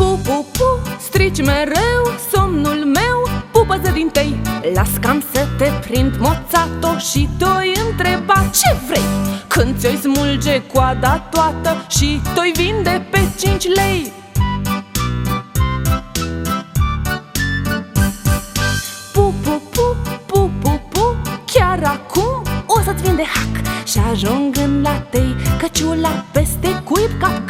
pu, pu, strici mereu somnul meu. Pupăză din tei, las cam să te prind moțato Și tu-i întreba ce vrei? Când ți-o smulge coada toată Și tu-i vinde pe cinci lei. Pu, pu, pu, pu, pu, pu Chiar acum o să-ți vin de hac. Și ajung în la tei Căciula peste cuib capcan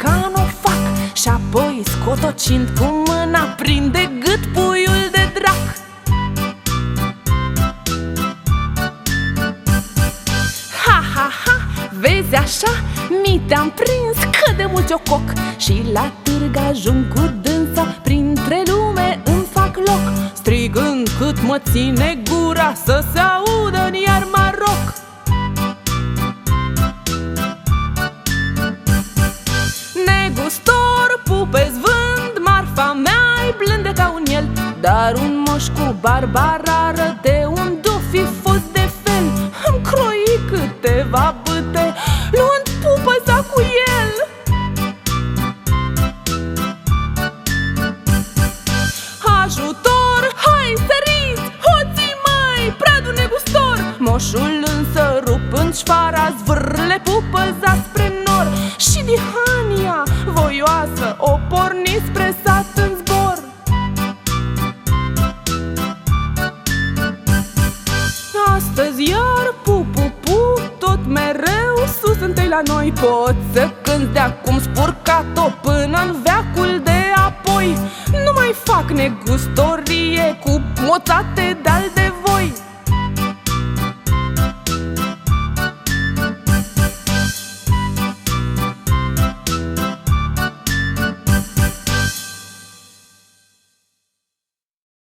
o fac Și apoi scotocind cu mâna Prinde gât puiul de drac Ha, ha, ha, vezi așa? Mi te-am prins cât de mult o coc Și la târg ajung cu dânsa Printre lume îmi fac loc Strigând cât mă ține gura Să se audă Dar un moș cu barba rară De unde o fi fost de fel. Îmi croi câteva bâte Luând pupăza cu el. Ajutor, hai săriți, hoții mai, pradul negustor. Moșul însă rupând șpara zvârle pupăza spre nor. Și Dihania, voioasă, o porni spre mereu sus întâi la noi Poți să cânti de acum spurcat-o până în veacul de apoi. Nu mai fac negustorie cu moțate de-al de voi